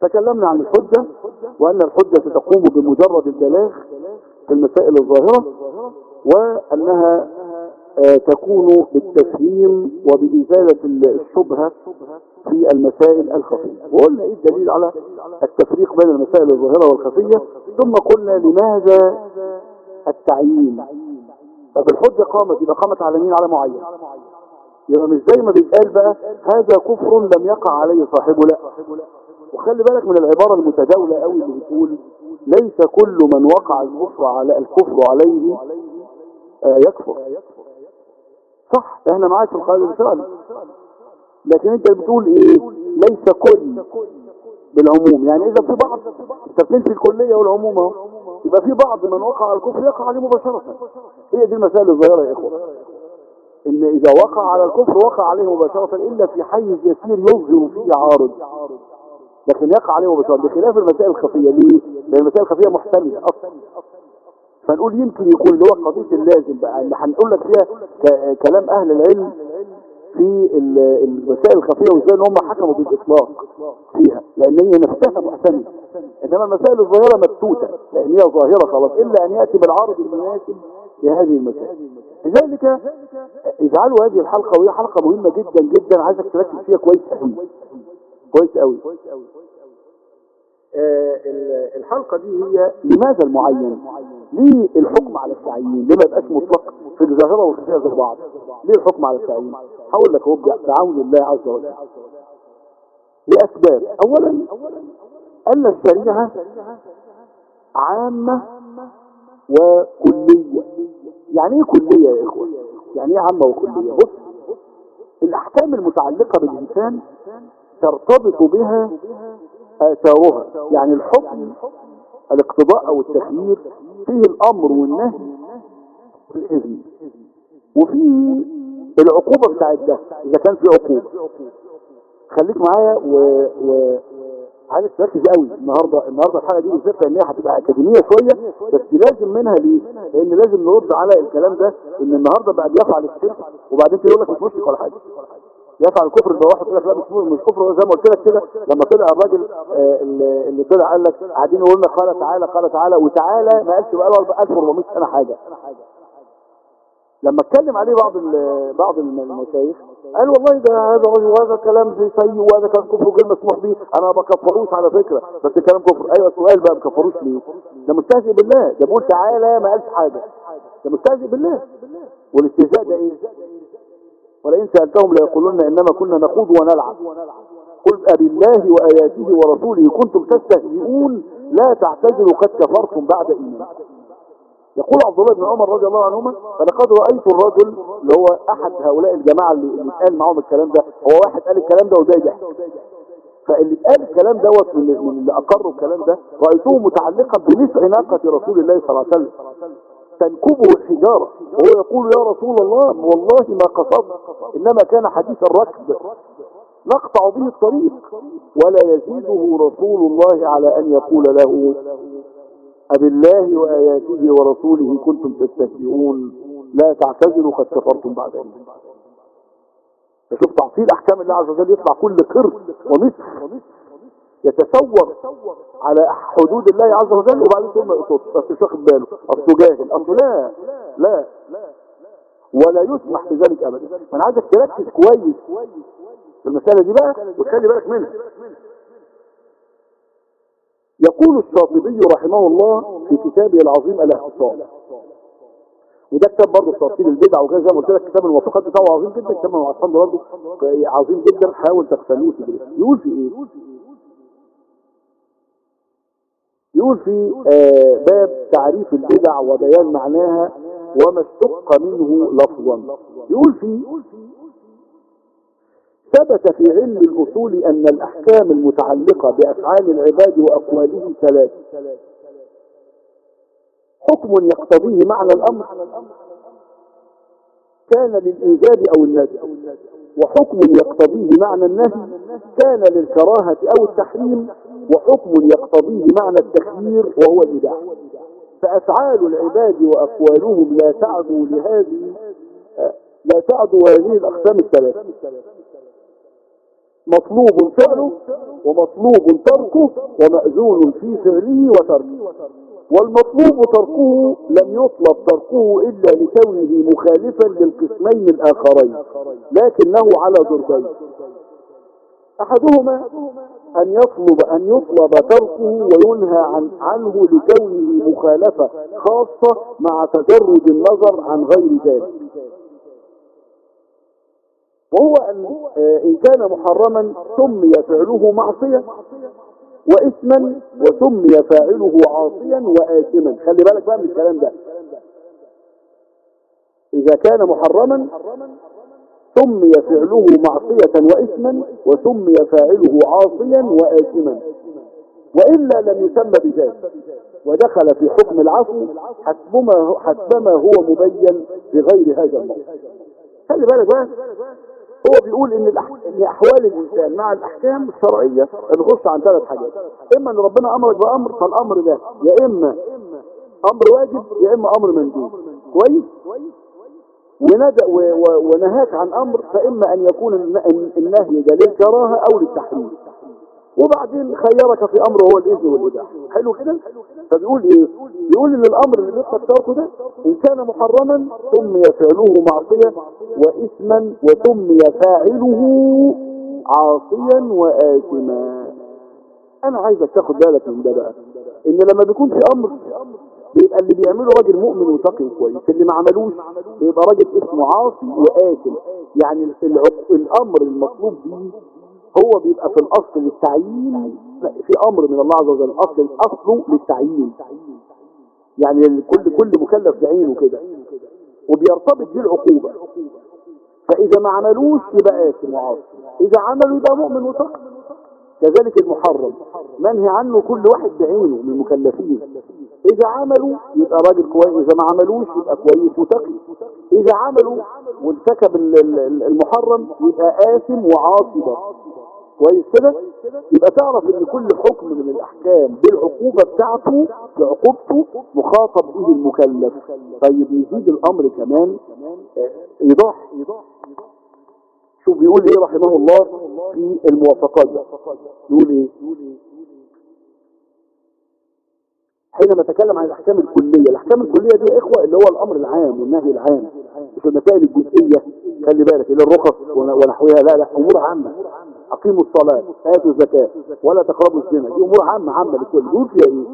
تكلمنا عن الحجة وأن الحجة تقوم بمجرد البلاغ في المسائل الظاهرة وأنها آه، تكون بالتفهيم وبإزالة الشبهة في المسائل الخفية. وقلنا إيه الدليل على التفريق بين المسائل الظاهرة والخفية؟ ثم قلنا لماذا التعيين؟ طب الحجة قامت يبقى قامت على مين؟ على معين. يبقى مش زي ما بيتقال بقى هذا كفر لم يقع عليه صاحبه لا وخلي بالك من العبارة المتداولة قوي اللي بتقول ليس كل من وقع الكفر على الكفر عليه آه يكفر. صح إحنا معاك في القاعدة فعلا لكن انت بتقول إيه؟ ليس كل بالعموم. يعني إذا في بعض انت بتنفي الكلية والعموم أهو. يبقى في بعض من وقع على الكفر يقع عليه مباشرة. هي دي المسائل الظاهرة يا إخوة. إن إذا وقع على الكفر وقع عليه مباشرة إلا في حيز يسير يظهر فيه عارض. لكن يقع عليه مباشرة بخلاف المسائل الخفية ليه؟ لأن المسائل الخفية محتملة أصلا. فنقول يمكن يكون اللي هو قضية اللازم بقى اللي هنقول لك فيها كلام أهل العلم في ال- المسائل الخفية وإزاي إن هم حكموا بالإطلاق فيها لأن هي نفسها محتملة. إنما المسائل الظاهرة مبتوتة لأن هي ظاهرة خلاص إلا أن يأتي بالعرض المناسب لهذه المسائل. لذلك اجعلوا هذه الحلقة وهي حلقة مهمة جدا جدا عايزك تركز فيها كويس قوي. كويس قوي. آه، ال- الحلقة دي هي لماذا المعين؟ ليه الحكم على التعيين. ليه ما يبقاش مطلق في الظاهرة والخفية زي بعض ليه الحكم على التعيين. هقول لك هو بعون الله عز وجل. لأسباب. أولا أن الشريعة عامة وكلية. يعني إيه كلية يا إخوة؟ يعني إيه عامة وكلية؟ بص الأحكام المتعلقة بالإنسان ترتبط بها آثارها. يعني الحكم الاقتضاء أو التخيير فيه الأمر والنهي والإذن. وفيه العقوبة بتاعت ده إذا كان في عقوبة. خليك معايا و, و... عايز تركز قوي النهارده النهارده الحلقة دي بالذات لأن هي هتبقى أكاديمية شوية بس لازم منها ليه؟ لأن لازم نرد على الكلام ده إن النهارده بقى بيفعل الشرك وبعدين يقول لك مش مشرك ولا حاجة. يفعل الكفر ده واحد يقول لك لا مش مش كفر زي ما قلت لك كده لما طلع الراجل آه، اللي طلع قال لك قاعدين يقول لك قال تعالى قال تعالى وتعالى ما قالش بقى له 1400 سنة حاجة. لما اتكلم عليه بعض بعض المشايخ قال والله ده هذا رجل وهذا كلام زي سيء وهذا كلام كفر غير مسموح به أنا ما بكفروش على فكرة بس الكلام كفر. أيوه السؤال بقى ما بكفروش ليه؟ ده مستهزئ بالله ده بيقول تعالى ما قالش حاجة. ده مستهزئ بالله. والاستهزاء ده إيه؟ ولئن سألتهم ليقولون إنما كنا نخوض ونلعب. قل أبالله وآياته ورسوله كنتم تستهزئون لا تعتذروا قد كفرتم بعد إيمانكم. يقول عبد الله بن عمر رضي الله عنهما فلقد رأيت الرجل اللي هو أحد هؤلاء الجماعة اللي قال معاهم الكلام ده هو واحد قال الكلام ده وده ضحك. فاللي قال الكلام دوت من اللي أقروا الكلام ده رأيته متعلقا بنسع ناقة رسول الله صلى الله عليه وسلم. تنكبه الحجارة. وهو يقول يا رسول الله والله ما قصدت. إنما كان حديث الركب. نقطع به الطريق. ولا يزيده رسول الله على أن يقول له أبالله وآياته ورسوله كنتم تستهزئون. لا تعتذروا قد كفرتم بعد إيمان فشوف تعطيل أحكام الله عز وجل يطلع كل قرد ومثل يتصور على حدود الله عز وجل وبعدين ثم يقصد بس مش واخد باله. اصله جاهل. اصله لا لا ولا يسمح بذلك ابدا. فانا عايزك تركز كويس في المسألة دي بقى وتخلي بالك منها. يقول الشاطبي رحمه الله في كتابه العظيم الاعتصام وده كتاب برضه تفصيل البدع وكده زي ما قلت لك كتاب الموافقات بتاعه عظيم جدا كتاب المعصم ده برضه عظيم جدا. حاول تقتنيه وتدرسه يقول في إيه؟ يقول في آه باب تعريف البدع وبيان معناها وما اشتق منه لفظا. يقول في ثبت في علم الأصول أن الأحكام المتعلقة بأفعال العباد وأقوالهم ثلاث. حكم يقتضيه معنى الأمر كان للإيجاب أو النزع وحكم يقتضيه معنى النهي كان للكراهة أو التحريم وحكم يقتضيه معنى التخيير وهو الإباحة. فأفعال العباد وأقوالهم لا تعدو لهذه لا تعدو هذه الأقسام الثلاثة. مطلوب فعله ومطلوب تركه ومأذون في فعله وتركه. والمطلوب تركه لم يطلب تركه إلا لكونه مخالفا للقسمين الآخرين لكنه على ضربين. أحدهما أن يطلب أن يطلب تركه وينهى عن عنه لكونه مخالفة خاصة مع تجرد النظر عن غير ذلك. وهو أن إن كان محرما سمي فعله معصية. واسما وسمي فاعله عاصيا وآثما. خلي بالك بقى من الكلام ده. إذا كان محرما سمي فعله معصية واسما وسمي فاعله عاصيا وآثما. وإلا لم يسمى بذلك. ودخل في حكم العفو حسبما هو مبين بغير هذا الموضوع خلي بالك بقى. هو بيقول إن, أحوال الإنسان مع الأحكام الشرعية بتخش عن ثلاث حاجات. إما إن ربنا أمرك بأمر فالأمر ده يا إما أمر واجب يا إما أمر مندوب. كويس؟ ونهاك عن أمر فإما أن يكون النهي ده للكراهة أو للتحريم. وبعدين خيرك في أمر هو الإذن والإباحة. حلو كده؟ فبيقول إيه؟ بيقول إن الأمر اللي بيطلق تركه ده إن كان محرما سمي فعله معصية وإثما وسمي فاعله عاصيا وآثما. أنا عايزك تاخد بالك من ده بقى. إن لما بيكون في أمر بيبقى اللي بيعمله راجل مؤمن وتقي كويس اللي ما عملوش بيبقى راجل اسمه عاصي وآثم. يعني الأمر المطلوب به هو بيبقى في الأصل للتعيين في أمر من الله عز وجل الأصل الأصل للتعيين. يعني كل كل مكلف بعينه كده. وبيرتبط بيه العقوبة. فإذا ما عملوش يبقى آثم وعاصي إذا عملوا يبقى مؤمن وتقي كذلك المحرم. منهي عنه كل واحد بعينه من المكلفين. إذا عملوا يبقى راجل كويس. إذا ما عملوش يبقى كويس وتقي. إذا عملوا وارتكب المحرم يبقى آثم وعاصي كويس كده؟ يبقى تعرف إن كل حكم من الأحكام بالعقوبة بتاعته بعقوبته مخاطب به المكلف. طيب يزيد الأمر كمان ايضاح شوف بيقول إيه رحمه الله في الموافقات. يقول إيه؟ حينما نتكلم عن الأحكام الكلية الأحكام الكلية دي يا إخوة اللي هو الأمر العام والنهي العام مش المسائل الجزئية خلي بالك اللي الرخص ونحوها لا لا أمور عامة. أقيموا الصلاة آتوا الزكاة ولا تقربوا الزنا. دي أمور عامة عامة لكل. دول فيها إيه؟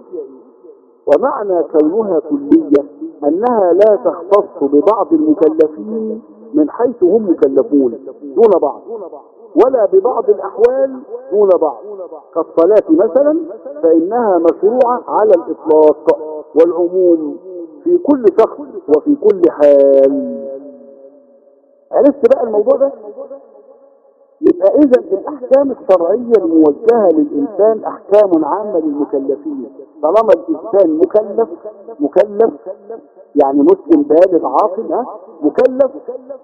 ومعنى كونها كلية أنها لا تختص ببعض المكلفين من حيث هم مكلفون دون بعض ولا ببعض الأحوال دون بعض. كالصلاة مثلا فإنها مشروعة على الإطلاق والعموم في كل شخص وفي كل حال. عرفت بقى الموضوع ده؟ يبقى إذا الأحكام الشرعية الموجهة للإنسان أحكام عامة للمكلفين. طالما الإنسان مكلف مكلف يعني مسلم بالغ عاقل مكلف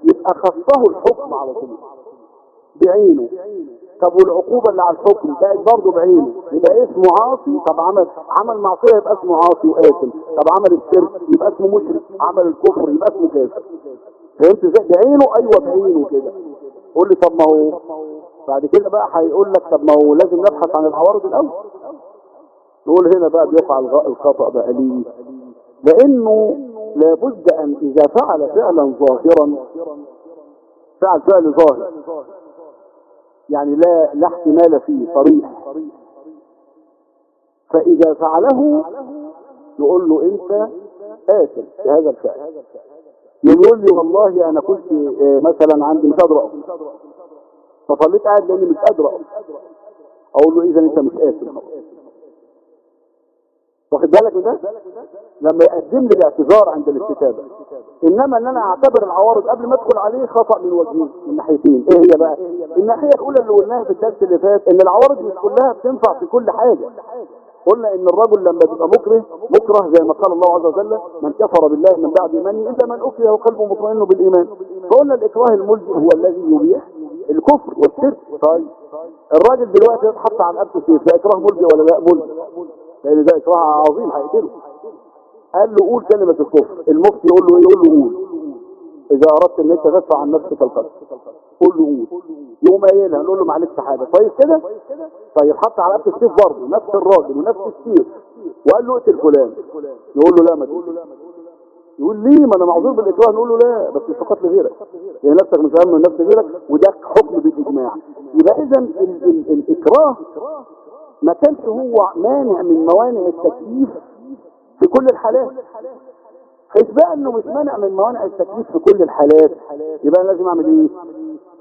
يبقى خصه الحكم على طول. بعينه. طب والعقوبة اللي على الحكم؟ بقت برضه بعينه. يبقى اسمه عاصي؟ طب عمل عمل معصية يبقى اسمه عاصي وآثم طب عمل الشرك يبقى اسمه مشرك. عمل الكفر يبقى اسمه كافر. فهمت إزاي؟ بعينه؟ أيوه بعينه كده. قول لي طب ما هو بعد كده بقى هيقول لك طب ما هو لازم نبحث عن العوارض الأول. نقول هنا بقى بيقع الخطأ بقى ليه؟ لأنه لابد أن إذا فعل فعلا ظاهرا فعل فعل ظاهر. يعني لا لا احتمال فيه صريح. فإذا فعله يقول له أنت آثم بهذا الفعل. يقول لي والله أنا كنت مثلا عندي مش قادر اقف فصليت قاعد لأني مش قادر اقف أقول له إذا أنت مش آثم واخد بالك ده؟ لما يقدم لي الاعتذار عند الاستتابه إنما إن أنا أعتبر العوارض قبل ما أدخل عليه خطأ من وجهين من ناحيتين. إيه هي بقى؟ الناحية الأولى اللي قلناها في الدرس اللي فات إن العوارض مش كلها بتنفع في كل حاجة. قلنا إن الرجل لما بيبقى مكره مكره زي ما قال الله عز وجل من كفر بالله من بعد ايمانه الا من أكره وقلبه مطمئن بالإيمان. فقلنا الإكراه الملجئ هو الذي يبيح الكفر والشرك. طيب. الراجل دلوقتي يتحط عن ابس سيف ده إكراه ملجئ ولا لا؟ ملجئ. لأن ده إكراه عظيم هيقتله. قال له قول كلمة الكفر. المفتي يقول له إيه؟ يقول له قول. إذا أردت أن أنت تدفع عن نفسك القتل قول له قول يقوم قايلها نقول له معلش حاجة. كويس كده؟ طيب حط على قفل السيف برضه نفس الراجل ونفس السيف. وقال له اقتل فلان. يقول له لا ما يقول ليه ما أنا معذور بالإكراه. نقول له لا بس مش في قتل غيرك. يعني نفسك مش أهم من نفس غيرك وده حكم بالإجماع. يبقى اذا ال- ال- الإكراه ما كانش هو مانع من موانع التكليف في كل الحالات. حيث بقى إنه مش مانع من موانع التكليف في كل الحالات. يبقى أنا لازم أعمل إيه؟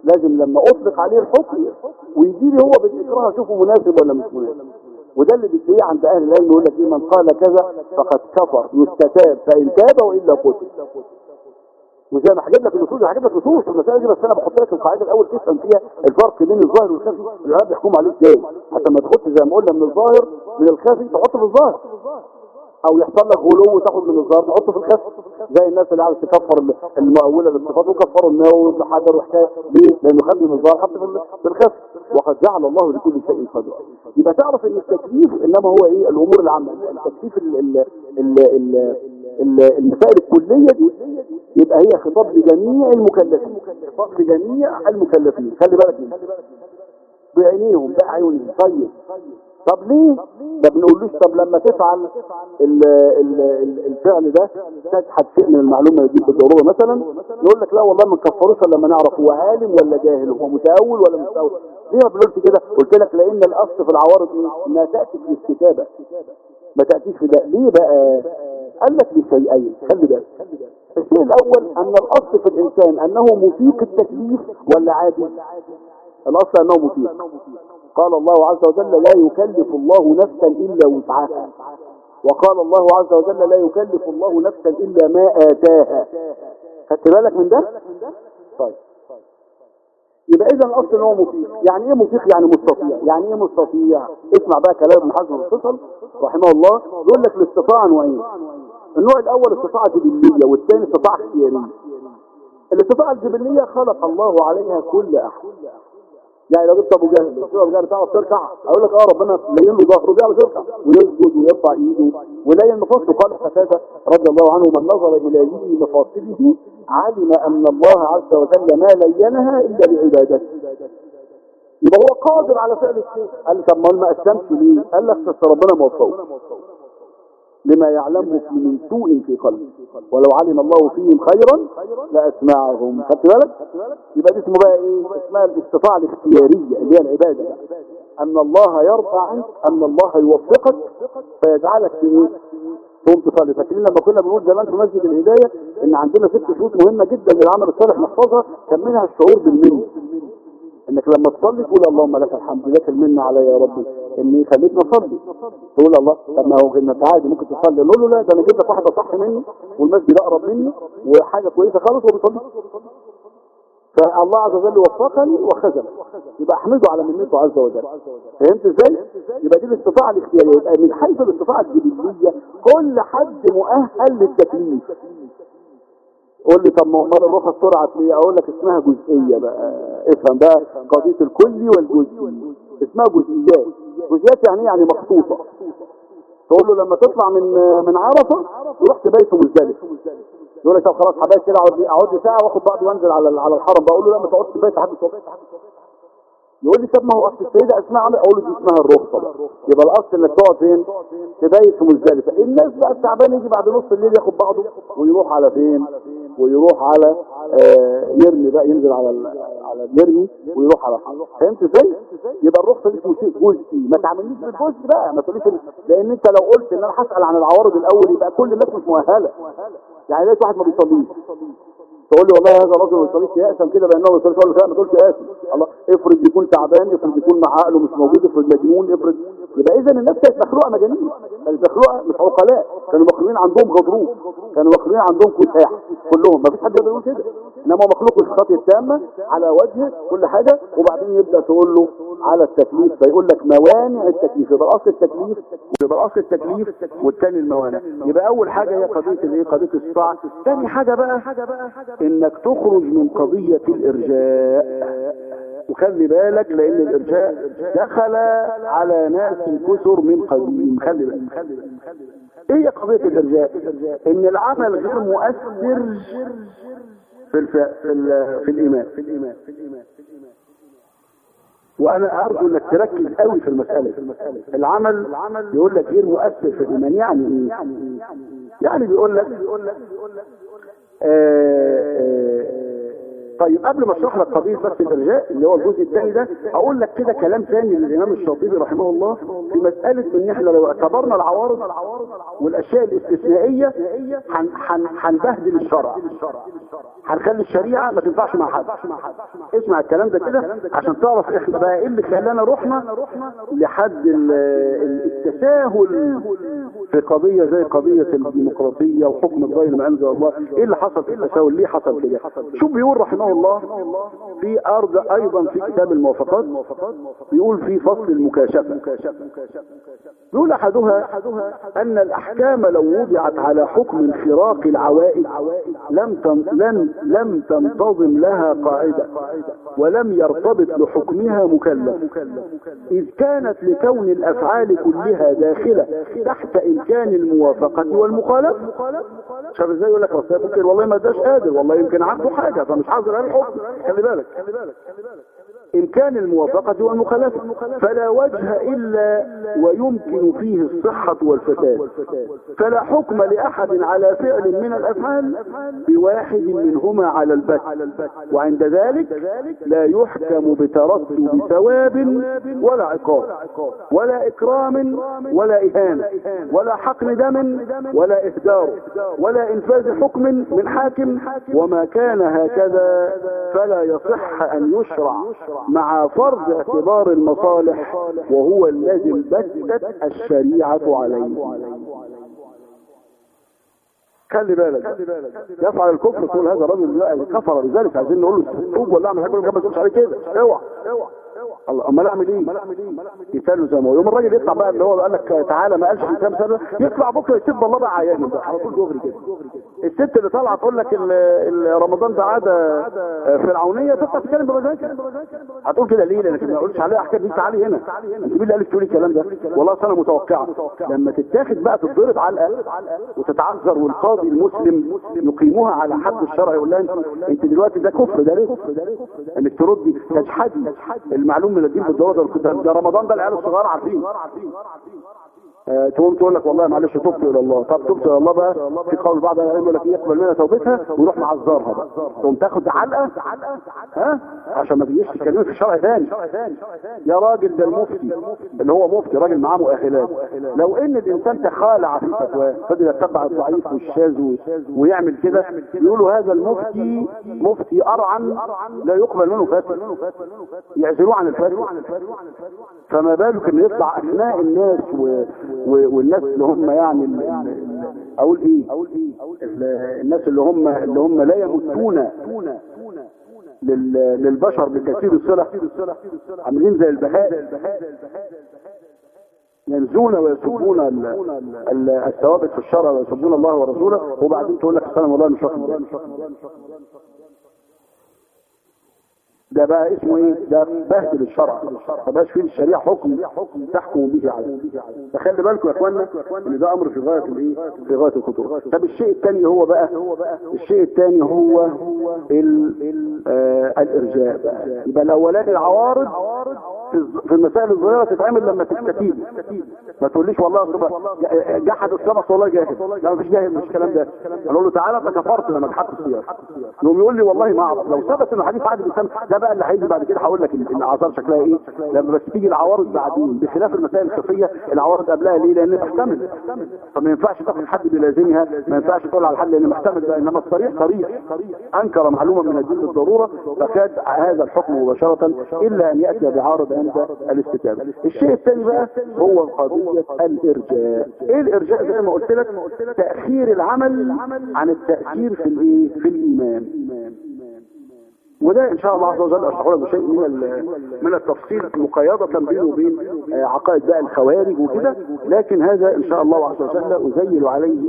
لازم لما أطلق عليه الحكم ويجي لي هو بالإكراه أشوفه مناسب ولا مش مناسب. وده اللي بتلاقيه عند أهل العلم يقول لك إيه؟ من قال كذا فقد كفر يستتاب فإن تاب وإلا قتل. وزي ما هجيب لك النصوص هجيب لك نصوص المسألة دي بس أنا بحط لك القاعدة الأول تفهم فيها الفرق بين الظاهر والخفي. العلماء بيحكموا عليه إزاي؟ حتى ما تاخدش زي ما قلنا من الظاهر من الخفي تحط في الظاهر. أو يحصل لك غلو وتاخد من الظاهر تحطه في الخفي زي الناس اللي عاوز تكفر المؤوله للصفات وكفروا النووي وابن حجر وحكايه ليه؟ لأنه خد من الظاهر حط في ال- في الخفي وقد جعل الله لكل شيء قدر يبقى تعرف إن التكليف إنما هو إيه؟ الأمور العامة. التكليف ال ال ال ال ال- المسائل الكلية دي يبقى هي خطاب لجميع المكلفين. خطاب لجميع المكلفين. خلي بالك منه. بعينيهم بأعينهم طيب. طب ليه؟ ما بنقولوش طب لما تفعل ال ال ال الفعل ده تجحد شيء من المعلومة دي بالضروره مثلا نقول لك لا والله ما نكفروش الا لما نعرف هو عالم ولا جاهل هو متأول ولا متأول. ليه ما بنقولش كده؟ قلت لك لأن الأصل في العوارض إيه؟ انها تأتي في الاستتابة. ما تأتيش في ده. ليه بقى؟ قال لك لشيئين. خلي بالك. الشيء الأول أن الأصل في الإنسان أنه مفيق التكليف ولا عاجز الأصل أنه مفيق. قال الله عز وجل لا يكلف الله نفسا إلا وسعها. وقال الله عز وجل لا يكلف الله نفسا إلا ما آتاها. خدت بالك من ده؟ طيب. يبقى اذا الأصل إن هو مفيق يعني إيه مفيق يعني مستطيع. يعني إيه مستطيع؟ اسمع بقى كلام ابن حزم الفصل رحمه الله. يقول لك الاستطاعة نوعين. النوع الأول استطاعة جبلية والثاني استطاعة اختيارية. الاستطاعة الجبلية خلق الله عليها كل احد يعني لو جبت أبو جهل له أبو جهل تعرف تركع أقول لك آه ربنا لين له ظهره بيعرف يركع ويسجد ويرفع إيده ولين مفاصله قال قتاده رضي الله عنه من نظر إلى لين مفاصله علم أن الله عز وجل ما لينها إلا بعبادته. يبقى هو قادر على فعل الشيء. قال طب ما ما اسلمش ليه؟ قال لك ربنا ما وفقوش لما يعلمه في من سوء في قلبه. ولو علم الله فيهم خيرا لأسمعهم. خدت بالك؟ يبقى دي اسمه بقى إيه؟ اسمها الاستطاعه الاختيارية اللي هي العبادة بقى. أن الله يرضى عنك أن الله يوفقك فيجعلك في إيه؟ تقوم تصلي فاكرين لما كنا بنقول زمان في مسجد الهداية إن عندنا ست شروط مهمة جدا للعمل الصالح نحفظها كان منها الشعور بالمنة. إنك لما تصلي تقول اللهم لك الحمد لك المنة علي يا ربي إني خليتني اصلي تقول الله طب ما هو انت عادي ممكن تصلي. نقول له لا ده أنا جبت لك واحدة صح مني والمسجد أقرب مني وحاجة كويسة خالص وبيصلي فالله عز وجل وفقني وخزن يبقى أحمده على منته عز وجل. فهمت إزاي؟ يبقى دي الاستطاعة الاختيارية. يبقى من حيث الاستطاعة الجبليه كل حد مؤهل للتكليف. قول لي طب ما امال الروح سرعه ليه أقول لك اسمها جزئية بقى. افهم بقى قضية الكلي والجزئي اسمها جزئيات. جزئيات يعني؟ يعني مخصوصة. تقول له لما تطلع من من عرفة تروح تبيت مزدلفه يقول لك طب خلاص حبايب كده أقعد لي أقعد لي ساعة وآخد بعضي وأنزل على على الحرم. بقول له لا ما تقعدش تبيت لحد الصبح. يقول لي طب ما هو أصل السيدة اسماء عمل أقول له دي اسمها الرخصة بقى. يبقى الأصل إنك تقعد فين؟ تبيت في مزدلفه الناس بقى التعبان يجي بعد نص الليل ياخد بعضه ويروح على فين؟ ويروح على آه يرمي بقى ينزل على على المرمي ويروح على فهمت إزاي؟ يبقى الرخصة دي شيء جزئي. ما تعملنيش بالجزء بقى ما تقوليش لأن أنت لو قلت إن أنا هسأل عن العوارض الأول يبقى كل الناس مش مؤهلة. يعني لقيت واحد ما بيصليش. تقول لي والله هذا رجل ما بيصليش يأسم كده بانه ما بيصليش. أقول له لا ما تقولش يأسم الله افرض يكون تعبان افرض يكون مع عقله مش موجود افرض مجنون افرض يبقى اذا الناس كانت مخلوقة مجانين. كانت مخلوقة مش عقلاء. كانوا مخلوقين عندهم غضروف. كانوا مخلوقين عندهم كساح. كلهم. ما فيش حد يقدر يقول كده. إنما مخلوق بالصفات التامة على وجهه كل حاجة. وبعدين يبدأ تقول له على التكليف. فيقول لك موانع التكليف. يبقى اصل التكليف. يبقى اصل التكليف والثاني الموانع. يبقى أول حاجة هي قضية الايه قضية الصفات ثاني حاجة بقى إنك تخرج من قضية الإرجاء. وخلي بالك لأن الارجاء دخل على ناس كثر من قديم خلي بالك. إيه هي قضية الارجاء إن العمل غير مؤثر في الف... في, ال... في الإيمان. وأنا أرجو إنك تركز قوي في المسألة. العمل يقول لك غير مؤثر في الإيمان. يعني إيه؟ يعني بيقول لك. آه آه طيب قبل ما اشرح لك قضية بس الإرجاء اللي هو الجزء الثاني ده أقول لك كده كلام ثاني للإمام الشاطبي رحمه الله في مسألة إن إحنا لو اعتبرنا العوارض والأشياء الاستثنائية هنبهدل الشرع. هنخلي الشريعة ما تنفعش مع حد. اسمع الكلام ده كده عشان تعرف إحنا بقى إيه اللي خلانا رحنا لحد التساهل في قضية زي قضية الديمقراطية وحكم الغير ما انزل الله. إيه اللي حصل في التساهل؟ ليه حصل كده؟ شوف بيقول رحمه الله في أرض أيضا في كتاب الموافقات يقول في فصل المكاشفة. يقول أحدها أن الأحكام لو وضعت على حكم انفراق العوائد لم لم لم تنتظم لها قاعدة ولم يرتبط لحكمها مكلف. إذ كانت لكون الأفعال كلها داخلة تحت إمكان الموافقة والمخالفة. شاف إزاي؟ يقول لك والله ما داش قادر والله يمكن عنده حاجة فمش حاضر على الحكم خلي بالك إمكان الموافقة والمخالفة فلا وجه إلا ويمكن فيه الصحة والفساد. فلا حكم لأحد على فعل من الأفعال بواحد منهما على البت. وعند ذلك لا يحكم بترتب ثواب ولا عقاب ولا إكرام ولا إهانة ولا حقن دم ولا إهدار ولا إنفاذ حكم من حاكم. وما كان هكذا فلا يصح أن يشرع. مع فرض اعتبار المصالح وهو الذي البتت الشريعة عليه. خلي بالك يفعل الكفر تقول هذا رجل كفر بذلك عايزين نقول له توب ولا اعمل حاجة ما تقولش عليه كده اوعى. الله امال اعمل إيه يسالوا زي ما هو يوم الراجل يطلع بقى اللي هو قال لك تعالى ما قالش كام سنة يطلع بكرة يسيب الله بقى عيان بقى على طول دغري كده الست اللي طالعة تقول لك رمضان ده عادة فرعونية تطلع تتكلم بمزاجها. هتقول كده ليه؟ لأنك ما قلتش عليها أحكام دي تعالي هنا. انت مين اللي قالك تقولي الكلام ده. والله أنا متوقعة. لما تتاخد بقى تتضرب علقه وتتعذر والقاضي المسلم يقيموها على حد الشرع يقول لها انت أنت دلوقتي ده كفر ده ليه؟ إنك تردي تجحدي المعلوم من الدين بالضروره ده رمضان ده العيال الصغار عارفين. تقوم تقول لك والله معلش تبت إلى الله. طب تبت إلى الله بقى في قول بعض العلماء يقول لك يقبل منها توبتها ويروح معذرها بقى. تقوم تاخد علقة ها؟ عشان ما تجيش تتكلمي في الشرع ثاني. يا راجل ده المفتي اللي هو مفتي راجل معاه مؤهلات لو إن الإنسان تخالع في فتواه فضل يتبع الضعيف والشاذ ويعمل كده يقولوا هذا المفتي مفتي أرعن لا يقبل منه فتوى. يعزلوه عن الفتوى. فما بالك إن يطلع أثناء الناس و والناس اللي هم يعني أقول إيه؟ الناس اللي هم اللي هم لا يمتون للبشر بكثير الصلة عاملين زي البهاء ينزون ويسبون الثوابت في الشرع ويسبون الله ورسوله وبعدين تقول لك السلام والله مش واخد ده بقى اسمه إيه؟ ده بهدل الشرع. ما بقاش فيه الشريعه حكم تحكم به عليه. فخلي بالكم يا إخوانا إن ده أمر في غاية الإيه؟ في غاية الخطورة. طب الشيء الثاني هو بقى الشيء الثاني هو ال آه الإرجاء بقى. يبقى الأولاني العوارض في المسائل الصغيره تتعمل لما تستفيد. ما تقوليش والله جحد السمك والله جاهل لا مفيش جاهل مش الكلام ده. أقول له تعالى انت كفرت لما جحدت الصيام يقوم يقول لي والله ما أعرف لو ثبت إنه حديث عادل الاسلام ده بقى اللي هيجي بعد كده هقول لك ال- الاعذار شكلها إيه؟ لما بس تيجي العوارض بعدين بخلاف المسائل الخفية العوارض قبلها ليه؟ لأن محتمل فما ينفعش تاخد حد بلازمها ما ينفعش تقول على الحل لأن محتمل بقى إنما الصريح صريح أنكر معلومة من الدين بالضرورة فكاد هذا الحكم مباشرة إلا أن يأتي بعارض عند الاستتابة. الشيء الثاني بقى هو قضيه الارجاء إيه الإرجاء؟ زي ما قلت لك تأخير العمل عن التاثير في الإيه؟ في الإيمان. وده إن شاء الله عز وجل أشرحه لك بشيء من من التفصيل مقياده بينه وبين آه، عقائد بقى الخوارج وكده. لكن هذا إن شاء الله عز وجل ازيل عليه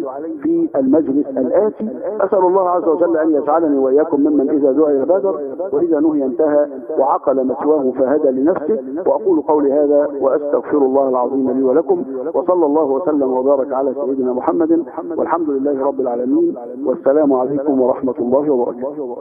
في المجلس الآتي. أسأل الله عز وجل أن يجعلني وإياكم ممن إذا دعي بادر وإذا نهي انتهى وعقل مثواه فهدى لنفسه. وأقول قولي هذا وأستغفر الله العظيم لي ولكم. وصلى الله وسلم وبارك على سيدنا محمد. والحمد لله رب العالمين. والسلام عليكم ورحمة الله وبركاته.